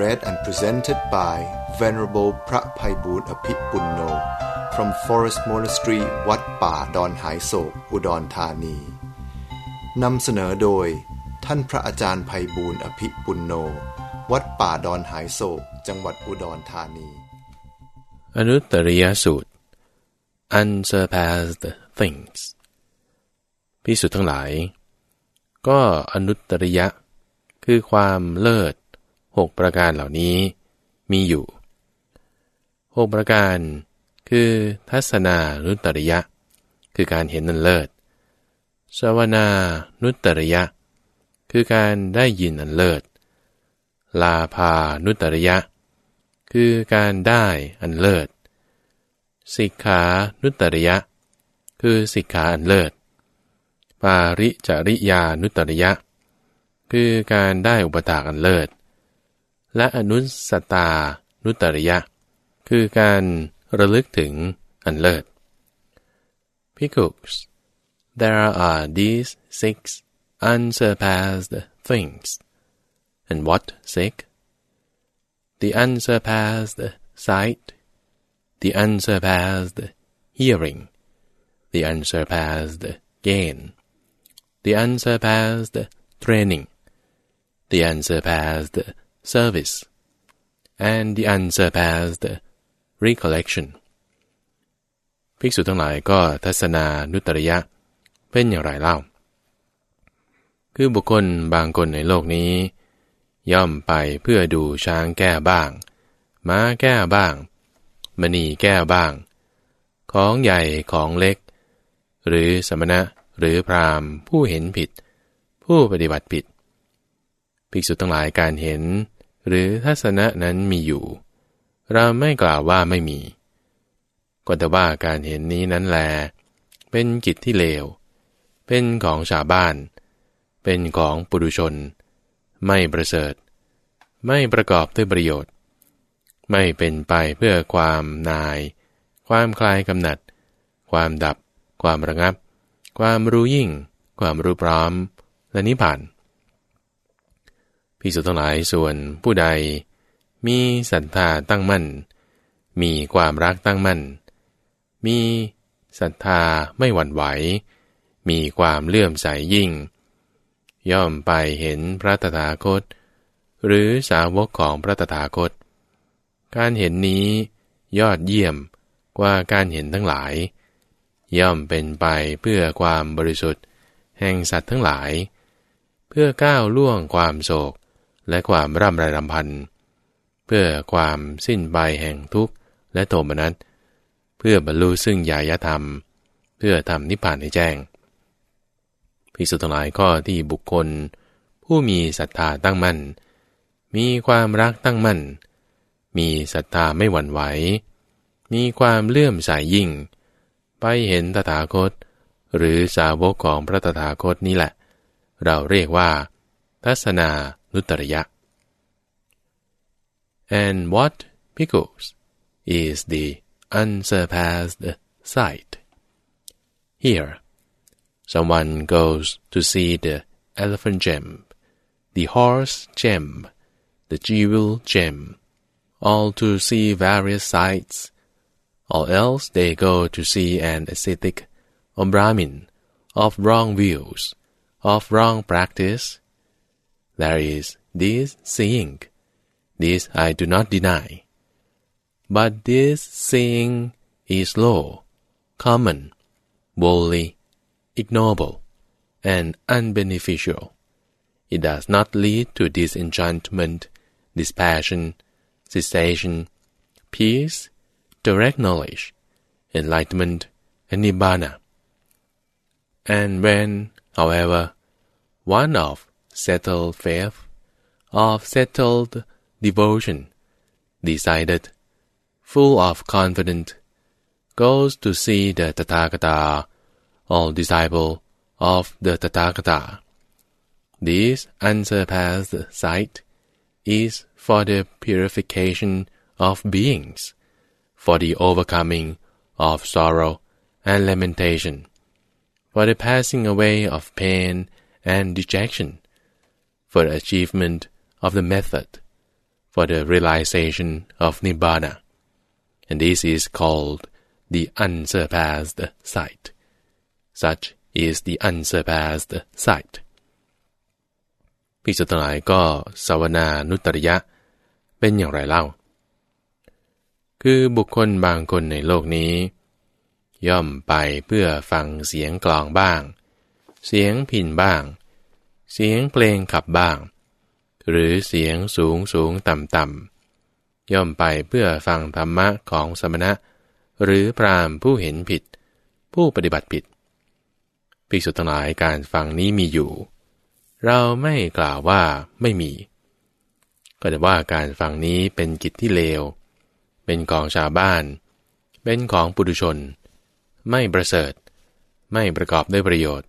read and presented by Venerable พระภัยบูรณ์อภิปุณโน from Forest Monastery วัดป่าดอนหายโศก อุดรธานี นำเสนอโดย ท่านพระอาจารย์ภัยบูรณ์อภิปุณโน วัดป่าดอนหายโศก จังหวัดอุดรธานี อนุตริยสูตร unsurpassed things พิสุทั้งหลาย ก็อนุตตริยะ คือความเลิศ หกประการเหล่านี้มีอยู่หกประการ คือทัศนานุตริยะ คือการเห็นนันเลิศ สวนานุตริยะ คือการได้ยินอันเลิศ ลาพานุตริยะ คือการได้อันเลิศสิกขานุตริยะ คือสิกขาอันเลิศ ปาริจริยานุตริยะ คือการได้อุปถากอันเลิศ และอนุสตา นุตริยะ คือการระลึกถึงอันเลิศ Pickups there are these six unsurpassed things and what six the unsurpassed sight the unsurpassed hearing the unsurpassed gain the unsurpassed training the unsurpassed service and the unsurpassed recollection ภิกษุทั้งหลายก็ทัศนานุตริยะ เป็นอย่างไรเล่า คือบุคคลบางคนในโลกนี้ ย่อมไปเพื่อดูช้างแก้บ้าง ม้าแก้บ้าง มณีแก้บ้าง ของใหญ่ของเล็ก หรือสมณะหรือพรามผู้เห็นผิด ผู้ปฏิบัติผิด ภิกษุทั้งหลายการเห็น หรือทัศนะนั้นมีอยู่ เราไม่กล่าวว่าไม่มี ก็แต่ว่าการเห็นนี้นั้นแล เป็นกิจที่เลว เป็นของชาวบ้าน เป็นของปุถุชน ไม่ประเสริฐ ไม่ประกอบด้วยประโยชน์ ไม่เป็นไปเพื่อความนาย ความคลายกำหนัด ความดับ ความระงับ ความรู้ยิ่ง ความรู้พร้อมและนิพพาน พิสุทั้งหลายส่วนผู้ใด มีศรัทธาตั้งมั่น มีความรักตั้งมั่น มีศรัทธาไม่หวั่นไหว มีความเลื่อมใสยยิ่ง ย่อมไปเห็นพระตถาคต หรือสาวกของพระตถาคต การเห็นนี้ยอดเยี่ยมกว่าการเห็นทั้งหลาย ย่อมเป็นไปเพื่อความบริสุทธิ์ แห่งสัตว์ทั้งหลาย เพื่อก้าวล่วงความโศก และความร่ำไรรำพัน เพื่อความสิ้นไปแห่งทุกข์และโทมนัส เพื่อบรรลุซึ่งญาญธรรม เพื่อทำนิพพานให้แจ้งพิสุทั้งหลายข้อที่บุคคล ผู้มีศรัทธาตั้งมั่น มีความรักตั้งมั่น มีศรัทธาไม่หวั่นไหว มีความเลื่อมใสยยิ่ง ไปเห็นตถาคต หรือสาวกของพระตถาคตนี้แหละ เราเรียกว่า ทัศนา นุตริยะ and what pickles is the unsurpassed sight. Here, someone goes to see the elephant gem, the horse gem, the jewel gem, all to see various sights, or else they go to see an ascetic or Brahmin of wrong views, of wrong practice. there is this seeing, this I do not deny. But this seeing is low, common, worldly, ignoble, and unbeneficial. It does not lead to disenchantment, dispassion, cessation, peace, direct knowledge, enlightenment, and nibbana. And when, however, one of settled faith, of settled devotion, decided, full of confidence, goes to see the Tathagata, all disciple of the Tathagata. This unsurpassed sight is for the purification of beings, for the overcoming of sorrow and lamentation, for the passing away of pain and dejection, for the achievement of the method, for the realization of Nibbana. And this is called the unsurpassed sight. Such is the unsurpassed sight. พิสุทั้งหลายก็สวนานุตริยะ เป็นอย่างไรเล่า คือบุคคลบางคนในโลกนี้ ย่อมไปเพื่อฟังเสียงกลองบ้าง เสียงพินบ้าง เสียงเพลงขับบ้าง หรือเสียงสูงสูงต่ำต่ำย่อมไปเพื่อฟังธรรมะของสมณะ หรือพรามผู้เห็นผิด ผู้ปฏิบัติผิดภิกษุทั้งหลายการฟังนี้มีอยู่ เราไม่กล่าวว่าไม่มี ก็แต่ว่าการฟังนี้เป็นกิจที่เลว เป็นของชาวบ้าน เป็นของปุถุชน ไม่ประเสริฐ ไม่ประกอบด้วยประโยชน์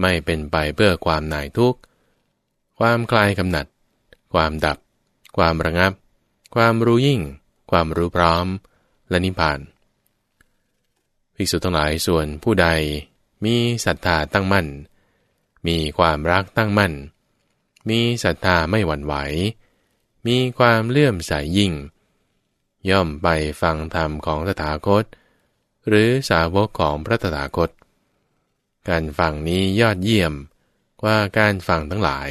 ไม่เป็นไปเพื่อความหน่ายทุกข์ ความคลายกำหนัด ความดับ ความระงับ ความรู้ยิ่ง ความรู้พร้อม และนิพพาน ภิกษุทั้งหลายส่วนผู้ใดมีศรัทธาตั้งมั่น มีความรักตั้งมั่น มีศรัทธาไม่หวั่นไหว มีความเลื่อมใสยยิ่ง ย่อมไปฟังธรรมของตถาคต หรือสาวกของพระตถาคต การฟังนี้ยอดเยี่ยมกว่าการฟังทั้งหลาย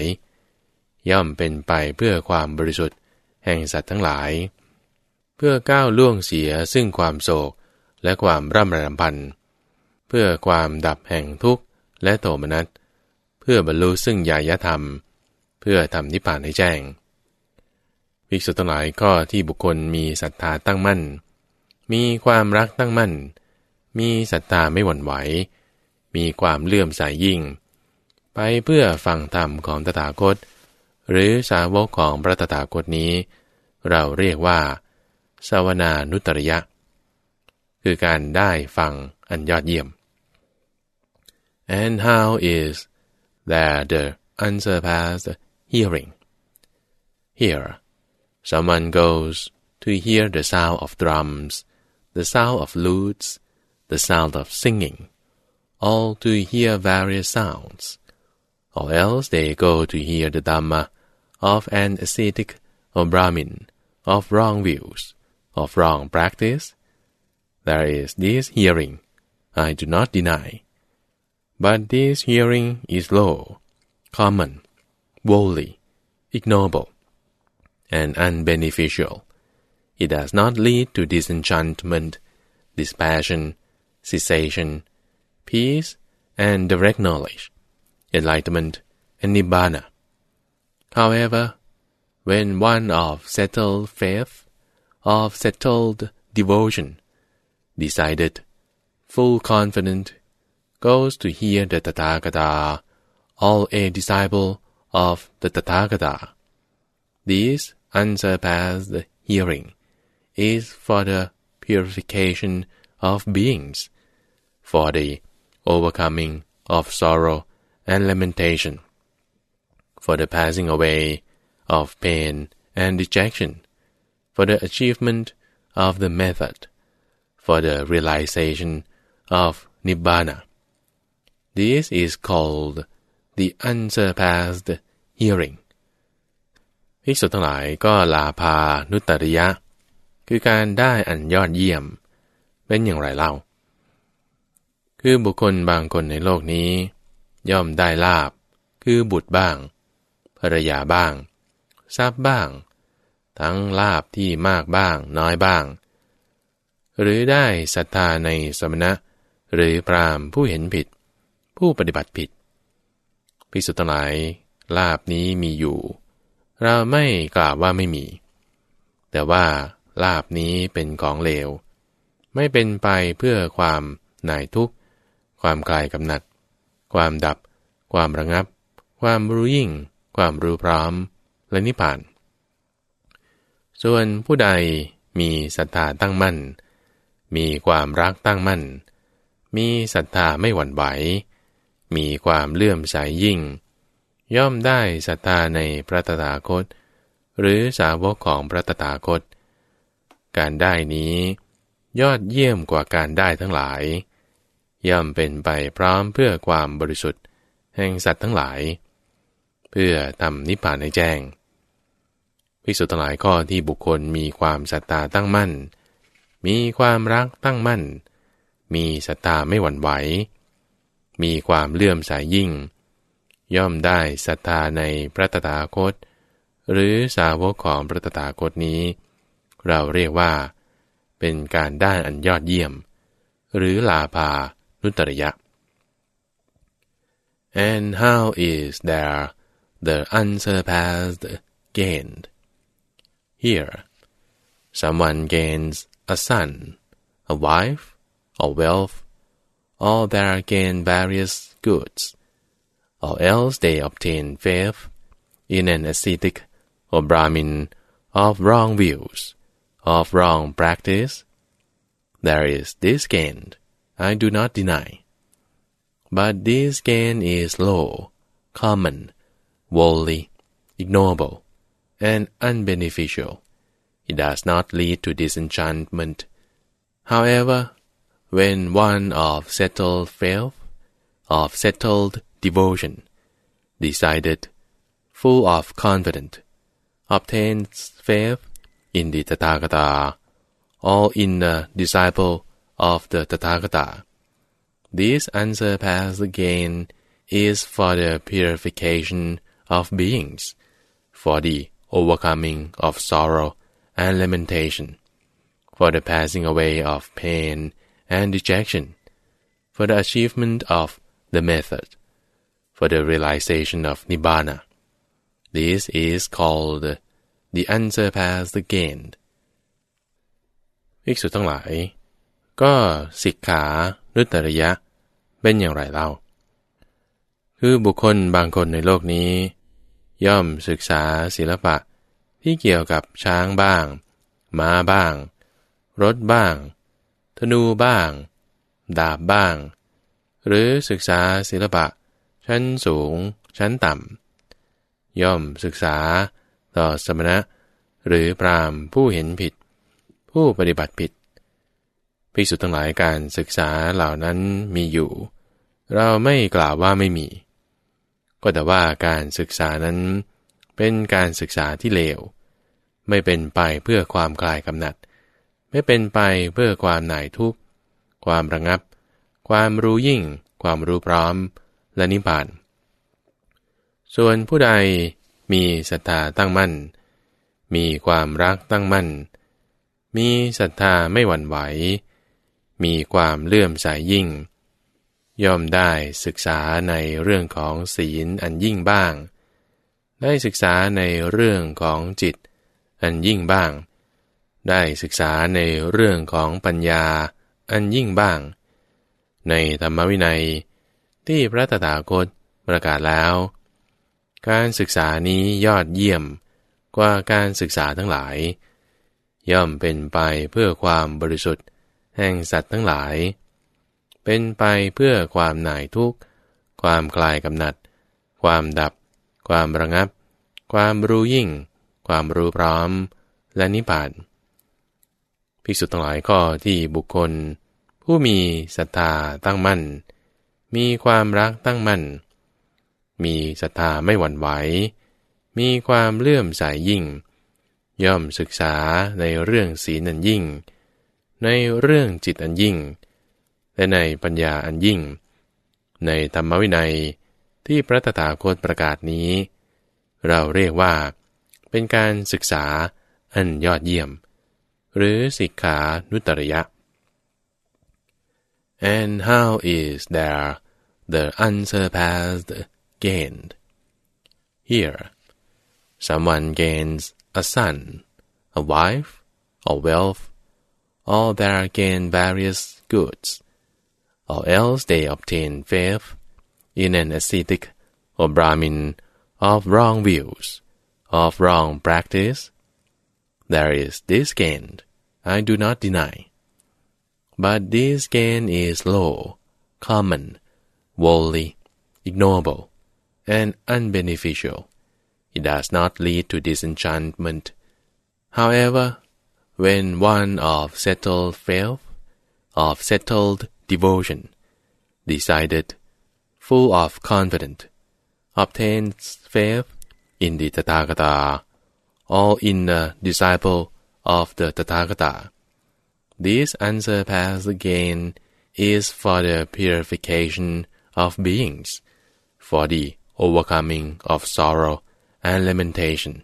ย่อมเป็นไปเพื่อความบริสุทธิ์แห่งสัตว์ทั้งหลาย เพื่อก้าวล่วงเสียซึ่งความโศกและความร่ำไรำพัน เพื่อความดับแห่งทุกข์และโทมนัสพื่อบรรลุซึ่งญาญธรรม เพื่อทำนิพพานให้แจ้งภิกษุทั้งหลายก็ที่บุคคลมีศรัทธาตั้งมั่น มีความรักตั้งมั่น มีศรัทธาไม่หวั่นไหว มีความเลื่อมใสยยิ่ง ไปเพื่อฟังธรรมของตถาคต หรือสาวกของพระตถาคตนี้ เราเรียกว่าสวนานุตริยะ คือการได้ฟังอันยอดเยี่ยม and how is there the unsurpassed hearing. Here, someone goes to hear the sound of drums, the sound of lutes, the sound of singing, all to hear various sounds, or else they go to hear the Dhamma of an ascetic or Brahmin, of wrong views, of wrong practice. There is this hearing, I do not deny. But this hearing is low, common, worldly, ignoble, and unbeneficial. It does not lead to disenchantment, dispassion, cessation, peace, and direct knowledge, enlightenment, and nibbana. However, when one of settled faith, of settled devotion, decided, full confident, goes to hear the Tathagata, all a disciple of the Tathagata. This unsurpassed hearing is for the purification of beings, for the overcoming of sorrow and lamentation, for the passing away of pain and dejection, for the achievement of the method, for the realization of Nibbana. This is called the unsurpassed hearing ภิกษุทั้งหลายก็ลาพานุตริยะ คือการได้อันยอดเยี่ยม เป็นอย่างไรเล่า คือบุคคลบางคนในโลกนี้ ย่อมได้ลาบ คือบุตรบ้าง ภรรยาบ้าง ทรัพย์บ้าง ทั้งลาบที่มากบ้าง น้อยบ้าง หรือได้ศรัทธาในสมณะ หรือพรามผู้เห็นผิด ผู้ปฏิบัติผิดภิกษุทั้งหลายลาบนี้มีอยู่ เราไม่กล่าวว่าไม่มี แต่ว่าลาบนี้เป็นของเลว ไม่เป็นไปเพื่อความหน่ายทุกข์ ความคลายกำหนัด ความดับ ความระงับ ความรู้ยิ่ง ความรู้พร้อม และนิพพาน ส่วนผู้ใดมีศรัทธาตั้งมั่น มีความรักตั้งมั่น มีศรัทธาไม่หวั่นไหว มีความเลื่อมใสยยิ่ง ย่อมได้ศรัทธาในพระตถาคต หรือสาวกของพระตถาคต การได้นี้ยอดเยี่ยมกว่าการได้ทั้งหลาย ย่อมเป็นไปพร้อมเพื่อความบริสุทธิ์ แห่งสัตว์ทั้งหลาย เพื่อทำนิพพานในแจ้งภิกษุทั้งหลายข้อที่บุคคลมีความศรัทธาตั้งมั่น มีความรักตั้งมั่น มีศรัทธาไม่หวั่นไหว มีความเลื่อมใสยยิ่ง ย่อมได้ศรัทธาในพระตถาคต หรือสาวกของพระตถาคตนี้ เราเรียกว่า เป็นการได้อันยอดเยี่ยม หรือลาภา นุตริยะ and how is there the unsurpassed gained Here, someone gains a son, a wife, or wealth, or they gain various goods, or else they obtain faith in an ascetic or Brahmin of wrong views, of wrong practice. There is this gain, I do not deny. But this gain is low, common, worldly, ignoble, and unbeneficial. It does not lead to disenchantment. However, when one of settled faith, of settled devotion, decided, full of confidence, obtains faith in the Tathagata, or in the disciple of the Tathagata, this unsurpassed gain is for the purification of beings, for the overcoming of sorrow and lamentation, for the passing away of pain and dejection, for the achievement of the method, for the realization of nibbana. This is called the unsurpassed gain. ภิกษุทั้งหลาย ก็สิกขานุตริยะ เป็นอย่างไรเล่า คือบุคคลบางคนในโลกนี้ ย่อมศึกษาศิลปะที่เกี่ยวกับช้างบ้าง ม้าบ้าง รถบ้าง ธนูบ้าง ดาบบ้าง หรือศึกษาศิลปะ ชั้นสูง ชั้นต่ำ ย่อมศึกษาต่อสมณะ หรือพรามผู้เห็นผิด ผู้ปฏิบัติผิด ภิกษุทั้งหลายการศึกษาเหล่านั้นมีอยู่ เราไม่กล่าวว่าไม่มี ก็แต่ว่าการศึกษานั้น เป็นการศึกษาที่เลว ไม่เป็นไปเพื่อความคลายกำหนัด ไม่เป็นไปเพื่อความหน่ายทุกข์ ความระงับ ความรู้ยิ่ง ความรู้พร้อม และนิพพาน ส่วนผู้ใดมีศรัทธาตั้งมั่น มีความรักตั้งมั่น มีศรัทธาไม่หวั่นไหว มีความเลื่อมใสยยิ่ง ย่อมได้ศึกษาในเรื่องของศีลอันยิ่งบ้าง ได้ศึกษาในเรื่องของจิตอันยิ่งบ้าง ได้ศึกษาในเรื่องของปัญญาอันยิ่งบ้าง ในธรรมวินัยที่พระตถาคตประกาศแล้ว การศึกษานี้ยอดเยี่ยมกว่าการศึกษาทั้งหลาย ย่อมเป็นไปเพื่อความบริสุทธิ์ แห่งสัตว์ทั้งหลาย เป็นไปเพื่อความหน่ายทุกข์ ความคลายกำหนัด ความดับ ความระงับ ความรู้ยิ่ง ความรู้พร้อม และนิพพานภิกษุทั้งหลายข้อที่บุคคล ผู้มีศรัทธาตั้งมั่น มีความรักตั้งมั่น มีศรัทธาไม่หวั่นไหว มีความเลื่อมใสยยิ่ง ย่อมศึกษาในเรื่องศีลอันยิ่ง ในเรื่องจิตอันยิ่ง และในปัญญาอันยิ่ง ในธรรมวินัยที่พระตถาคตประกาศนี้ เราเรียกว่า เป็นการศึกษาอันยอดเยี่ยม หรือสิกขานุตริยะ and how is there the unsurpassed gained here someone gains a son a wife or wealth or there gain various goods or else they obtain faith in an ascetic or Brahmin of wrong views, of wrong practice. there is this gain, I do not deny. But this gain is low, common, worldly, ignoble, and unbeneficial. It does not lead to disenchantment. However, when one of settled faith, of settled devotion, decided, full of confidence, obtains faith in the Tathagata, or in the disciple of the Tathagata. This unsurpassed gain is for the purification of beings, for the overcoming of sorrow and lamentation,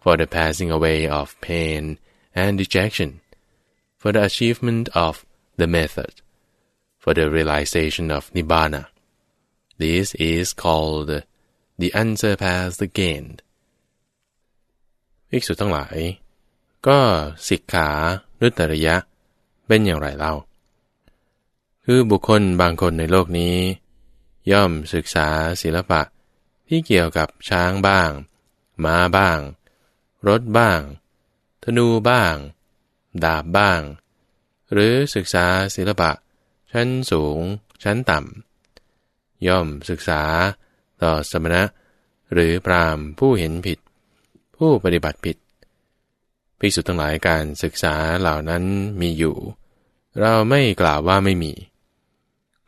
for the passing away of pain and dejection, for the achievement of the method, for the realization of nibbana. This is called the unsurpassed gain. ภิกษุทั้งหลาย ก็สิกขานุตริยะ เป็นอย่างไรเล่า คือบุคคลบางคนในโลกนี้ ย่อมศึกษาศิลปะที่เกี่ยวกับช้างบ้าง ม้าบ้าง รถบ้าง ธนูบ้าง ดาบบ้าง หรือศึกษาศิลปะ ชั้นสูง ชั้นต่ำ ย่อมศึกษาต่อสมณะ หรือพรามผู้เห็นผิด ผู้ปฏิบัติผิดภิกษุทั้งหลายการศึกษาเหล่านั้นมีอยู่ เราไม่กล่าวว่าไม่มี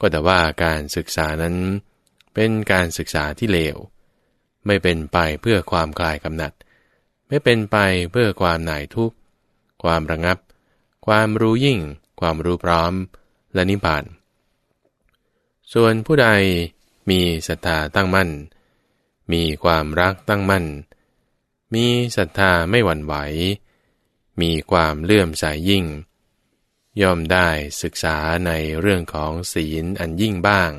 ก็แต่ว่าการศึกษานั้นเป็นการศึกษาที่เลว ไม่เป็นไปเพื่อความคลายกำหนัด ไม่เป็นไปเพื่อความหน่ายทุกข์ ความระงับ ความรู้ยิ่ง ความรู้พร้อม และนิพพาน ส่วนผู้ใดมีศรัทธาตั้งมั่น มีความรักตั้งมั่น มีศรัทธาไม่หวั่นไหว มีความเลื่อมใสยยิ่ง ย่อมได้ศึกษาในเรื่องของศีลอันยิ่งบ้าง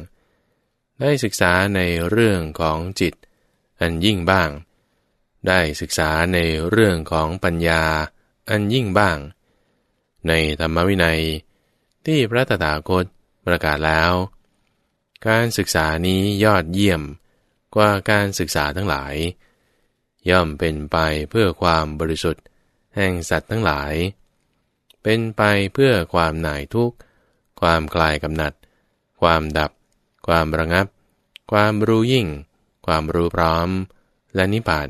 ได้ศึกษาในเรื่องของจิตอันยิ่งบ้าง ได้ศึกษาในเรื่องของปัญญาอันยิ่งบ้าง ในธรรมวินัยที่พระตถาคตประกาศแล้ว การศึกษานี้ยอดเยี่ยมกว่าการศึกษาทั้งหลาย ย่อมเป็นไปเพื่อความบริสุทธิ์แห่งสัตว์ทั้งหลาย เป็นไปเพื่อความหน่ายทุกข์ ความคลายกำหนัด ความดับ ความระงับ ความรู้ยิ่ง ความรู้พร้อม และนิพพาน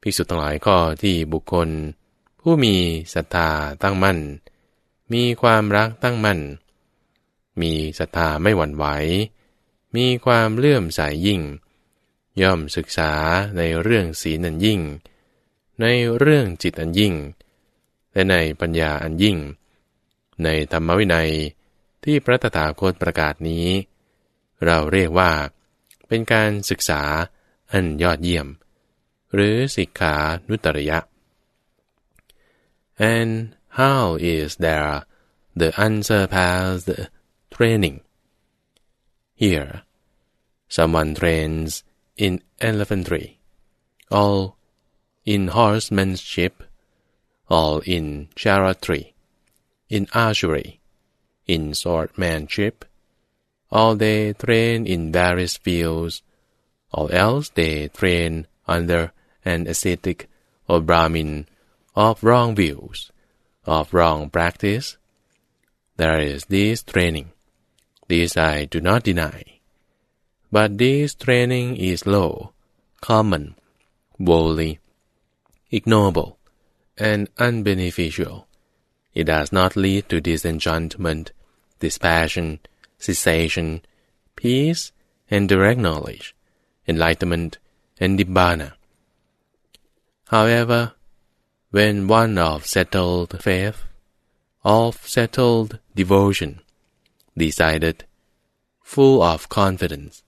ภิกษุทั้งหลายก็ที่บุคคล ผู้มีศรัทธาตั้งมั่น มีความรักตั้งมั่น มีศรัทธาไม่หวั่นไหว มีความเลื่อมใสยยิ่ง ย่อมศึกษาในเรื่องศีลอันยิ่ง ในเรื่องจิตอันยิ่ง และในปัญญาอันยิ่ง ในธรรมวินัยที่พระตถาคตประกาศนี้ เราเรียกว่า เป็นการศึกษาอันยอดเยี่ยม หรือสิกขานุตริยะ and how is there the unsurpassed training here someone trains in elephantry all in horsemanship all in chariotry in archery in swordsmanship, or they train in various fields, or else they train under an ascetic or Brahmin of wrong views, of wrong practice. There is this training. This I do not deny. But this training is low, common, worldly, ignoble, and unbeneficial. It does not lead to disenchantment dispassion, cessation, peace, and direct knowledge, enlightenment, and nibbana. However, when one of settled faith, of settled devotion, decided, full of confidence,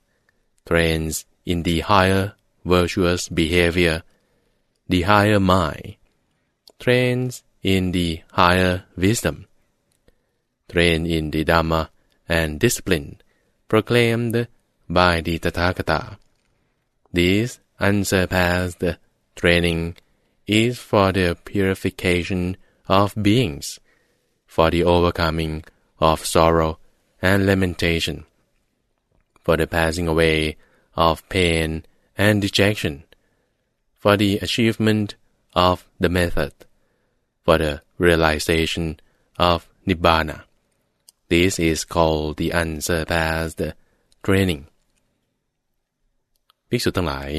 trains in the higher virtuous behavior, the higher mind, trains in the higher wisdom, trained in the Dhamma and discipline proclaimed by the Tathagata. This unsurpassed training is for the purification of beings, for the overcoming of sorrow and lamentation, for the passing away of pain and dejection, for the achievement of the method for the realization of Nibbana. This is called the unsurpassed training ภิกษุทั้งหลาย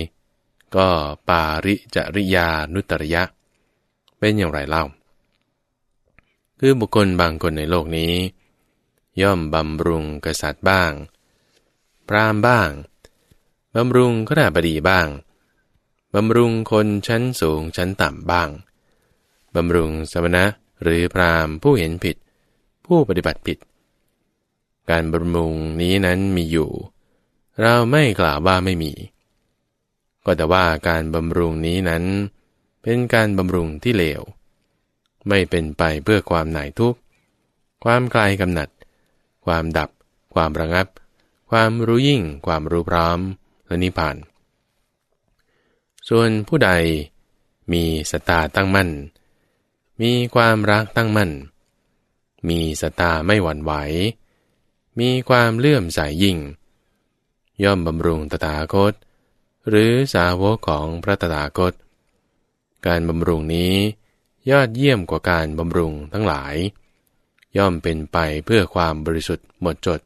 ก็ปาริจริยานุตรยะ เป็นอย่างไรเล่า คือบุคคลบางคนในโลกนี้ ย่อมบำรุงกษัตริย์บ้าง พรามบ้าง บำรุงขณาบดีบ้าง บำรุงคนชั้นสูงชั้นต่ำบ้าง บำรุงสมณะหรือพรามผู้เห็นผิด ผู้ปฏิบัติผิด การบำรุงนี้นั้นมีอยู่ เราไม่กล่าวว่าไม่มี ก็แต่ว่าการบำรุงนี้นั้น เป็นการบำรุงที่เลว ไม่เป็นไปเพื่อความหน่ายทุกข์ ความคลายกำหนัด ความดับ ความระงับ ความรู้ยิ่ง ความรู้พร้อมและนิพพาน ส่วนผู้ใดมีสตาตั้งมั่น มีความรักตั้งมั่น มีสตาไม่หวั่นไหว มีความเลื่อมใสยยิ่ง ย่อมบำรุงตถาคต หรือสาวกของพระตถาคต การบำรุงนี้ยอดเยี่ยมกว่าการบำรุงทั้งหลาย ย่อมเป็นไปเพื่อความบริสุทธิ์หมดจด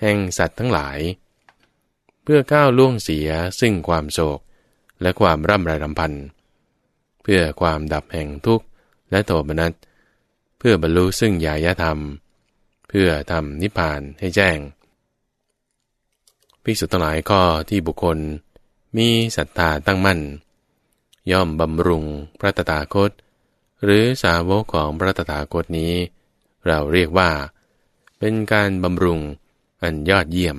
แห่งสัตว์ทั้งหลาย เพื่อก้าวล่วงเสียซึ่งความโศกและความร่ำไรรำพัน เพื่อความดับแห่งทุกข์และโทมนัส เพื่อบรรลุซึ่งญาญธรรม เพื่อทำนิพพานให้แจ้งภิกษุทั้งหลายก็ที่บุคคล มีศรัทธาตั้งมั่น ย่อมบำรุงพระตถาคต หรือสาวกของพระตถาคตนี้ เราเรียกว่า เป็นการบำรุงอันยอดเยี่ยม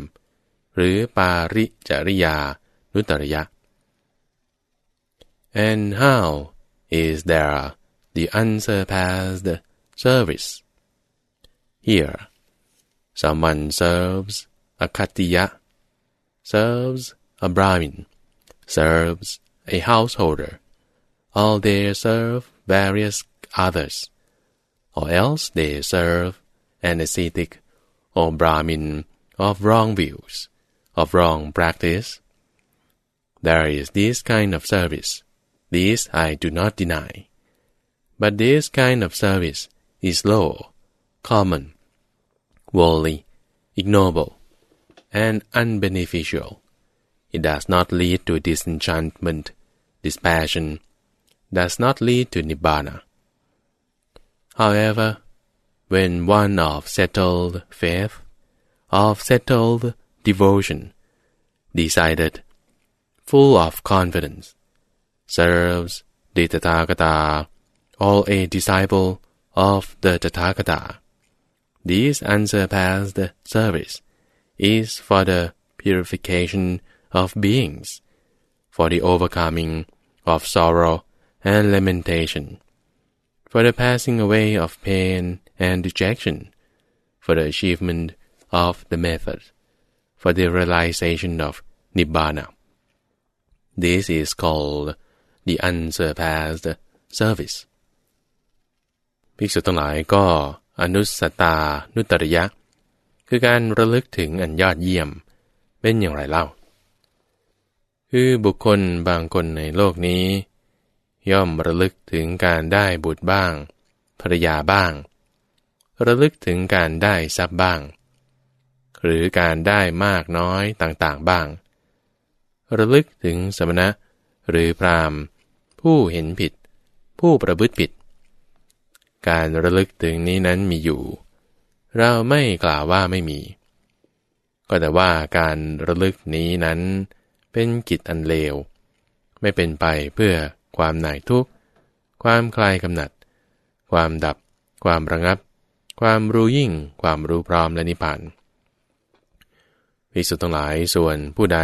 หรือปาริจริยานุตริยะ and how is there the unsurpassed service here someone serves a katiya serves a brahmin serves a householder, or they serve various others, or else they serve an ascetic or Brahmin of wrong views, of wrong practice. There is this kind of service, this I do not deny. But this kind of service is low, common, worldly, ignoble, and unbeneficial. It does not lead to disenchantment, dispassion, does not lead to nibbana. However, when one of settled faith, of settled devotion, decided, full of confidence, serves the Tathagata or a disciple of the Tathagata, this unsurpassed service is for the purification of beings, for the overcoming of sorrow and lamentation, for the passing away of pain and dejection, for the achievement of the method, for the realization of nibbana. This is called the unsurpassed service ภิกษุทั้งหลายก็อนุสตานุตริยะ คือการระลึกถึงอันยอดเยี่ยม เป็นอย่างไรเล่า คือบุคคลบางคนในโลกนี้ ย่อมระลึกถึงการได้บุตรบ้างภรรยาบ้าง ระลึกถึงการได้ทรัพย์บ้าง หรือการได้มากน้อยต่างๆบ้าง ระลึกถึงสมณะหรือพรามผู้เห็นผิด ผู้ประพฤติผิด การระลึกถึงนี้นั้นมีอยู่ เราไม่กล่าวว่าไม่มี ก็แต่ว่าการระลึกนี้นั้น เป็นกิจอันเลว ไม่เป็นไปเพื่อความหน่ายทุกข์ ความคลายกำหนัด ความดับ ความระงับ ความรู้ยิ่ง ความรู้พร้อมและนิพพานวิสุทธ์ทั้งหลายส่วนผู้ใด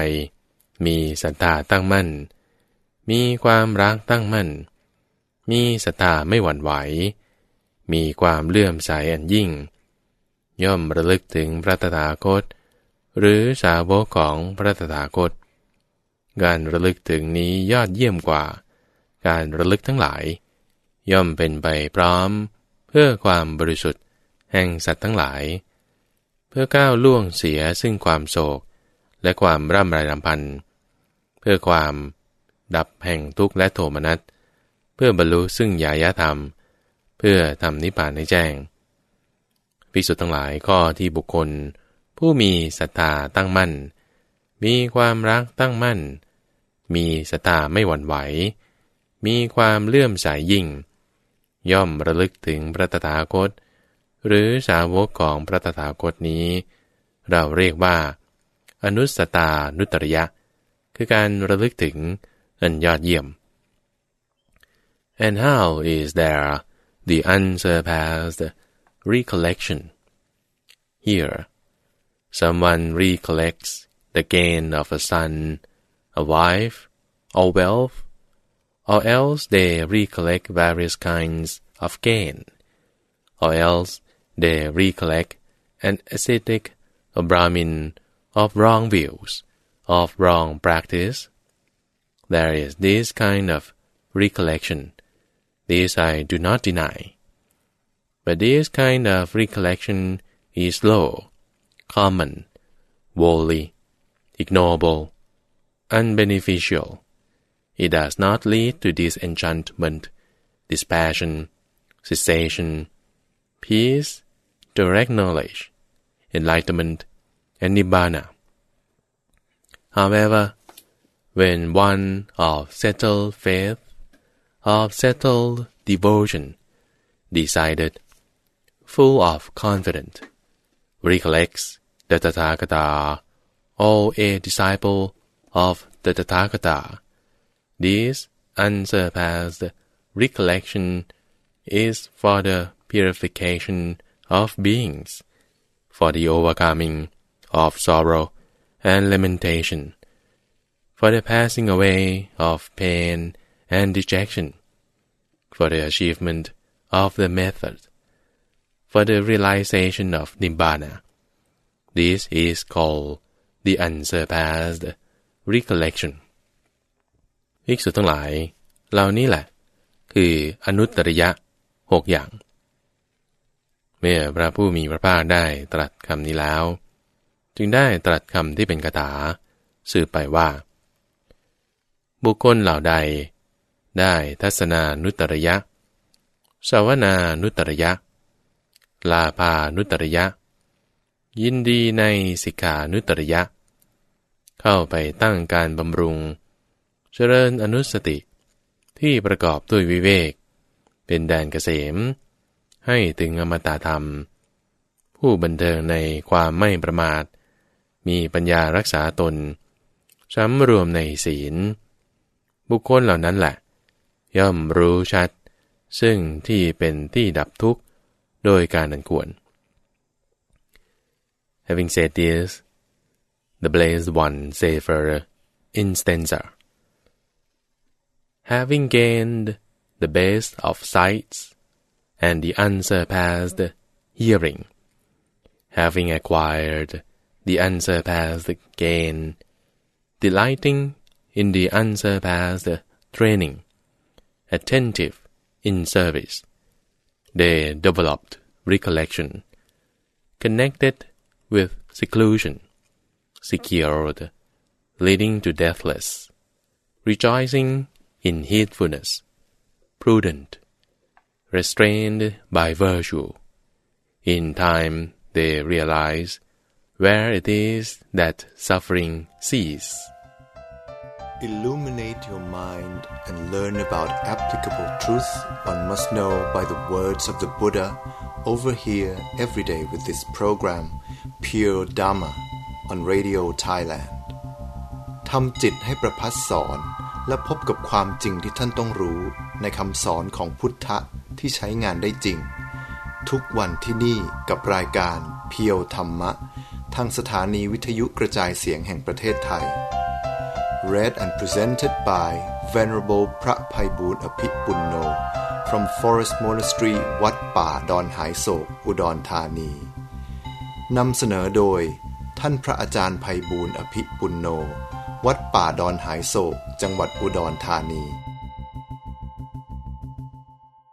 มีศรัทธาตั้งมั่น มีความรักตั้งมั่น มีศรัทธาไม่หวั่นไหว มีความเลื่อมใสอันยิ่ง ย่อมระลึกถึงพระตถาคต หรือสาวกของพระตถาคต การระลึกถึงนี้ยอดเยี่ยมกว่า การระลึกทั้งหลาย ย่อมเป็นไปพร้อม เพื่อความบริสุทธิ์ แห่งสัตว์ทั้งหลาย เพื่อก้าวล่วงเสียซึ่งความโศก และความร่ำไรรำพัน เพื่อความดับแห่งทุกข์และโทมนัส เพื่อบรรลุซึ่งญาญธรรม เพื่อทำนิพพานให้แจ้งภิกษุทั้งหลายข้อที่บุคคล ผู้มีศรัทธาตั้งมั่น มีความรักตั้งมั่น มีศรัทธาไม่หวั่นไหว มีความเลื่อมใสยยิ่ง ย่อมระลึกถึงพระตถาคต หรือสาวกของพระตถาคตนี้ เราเรียกว่า อนุสตานุตริยะ คือการระลึกถึงอันยอดเยี่ยม And how is there the unsurpassed recollection. Here, someone recollects the gain of a son, a wife, or wealth, or else they recollect various kinds of gain, or else they recollect an ascetic, a Brahmin, of wrong views, of wrong practice. There is this kind of recollection. This I do not deny. But this kind of recollection is low, common, worldly, ignoble, unbeneficial. It does not lead to disenchantment, dispassion, cessation, peace, direct knowledge, enlightenment, and nibbana. However, when one of settled faith, of settled devotion, decided full of confidence, recollects the Tathagata, a disciple of the Tathagata. This unsurpassed recollection is for the purification of beings, for the overcoming of sorrow and lamentation, for the passing away of pain and dejection, for the achievement of the method, for the realization of nibbana. This is called the unsurpassed recollection ภิกษุทั้งหลาย เหล่านี้แหละ คืออนุตตริยะหกอย่าง เมื่อพระผู้มีพระภาคได้ตรัสคำนี้แล้ว จึงได้ตรัสคำที่เป็นคาถาสืบไปว่า บุคคลเหล่าใด ได้ทัศนานุตริยะสาวนานุตรยะ ลาภานุตรยะ ยินดีในสิกขานุตรยะ เข้าไปตั้งการบำรุง เจริญอนุสติ ที่ประกอบด้วยวิเวก เป็นแดนเกษม ให้ถึงอมตะธรรม ผู้บันเทิงในความไม่ประมาท มีปัญญารักษาตนสำรวมในศีล บุคคลเหล่านั้นแหละ ย่อมรู้ชัด ซึ่งที่เป็นที่ดับทุกข์โดยการนันควร Having said this, the blessed one say for uh, instancer, having gained the best of sights and the unsurpassed hearing, having acquired the unsurpassed gain, delighting in the unsurpassed training, attentive in service. They developed recollection, connected with seclusion, secured, leading to deathless, rejoicing in heedfulness, prudent, restrained by virtue. In time they realize where it is that suffering ceases. Illuminate your mind and learn about applicable truth one must know by the words of the Buddha over here every day with this program Pure Dharma on Radio Thailand ทำจิตให้ประพัดสอนและพบกับความจริงที่ท่านต้องรู้ในคำสอนของพุทธะที่ใช้งานได้จริง ทุกวันที่นี่กับรายการเพียวธรรมะ ทางสถานีวิทยุกระจายเสียงแห่งประเทศไทย read and presented by Venerable พระภัยบูรณ์อภิปุณโน from Forest Monastery วัดป่าดอนหายโศกอุดรธานีนำเสนอโดย ท่านพระอาจารย์ภัยบูรณ์อภิปุณโน วัดป่าดอนหายโศก จังหวัดอุดรธานี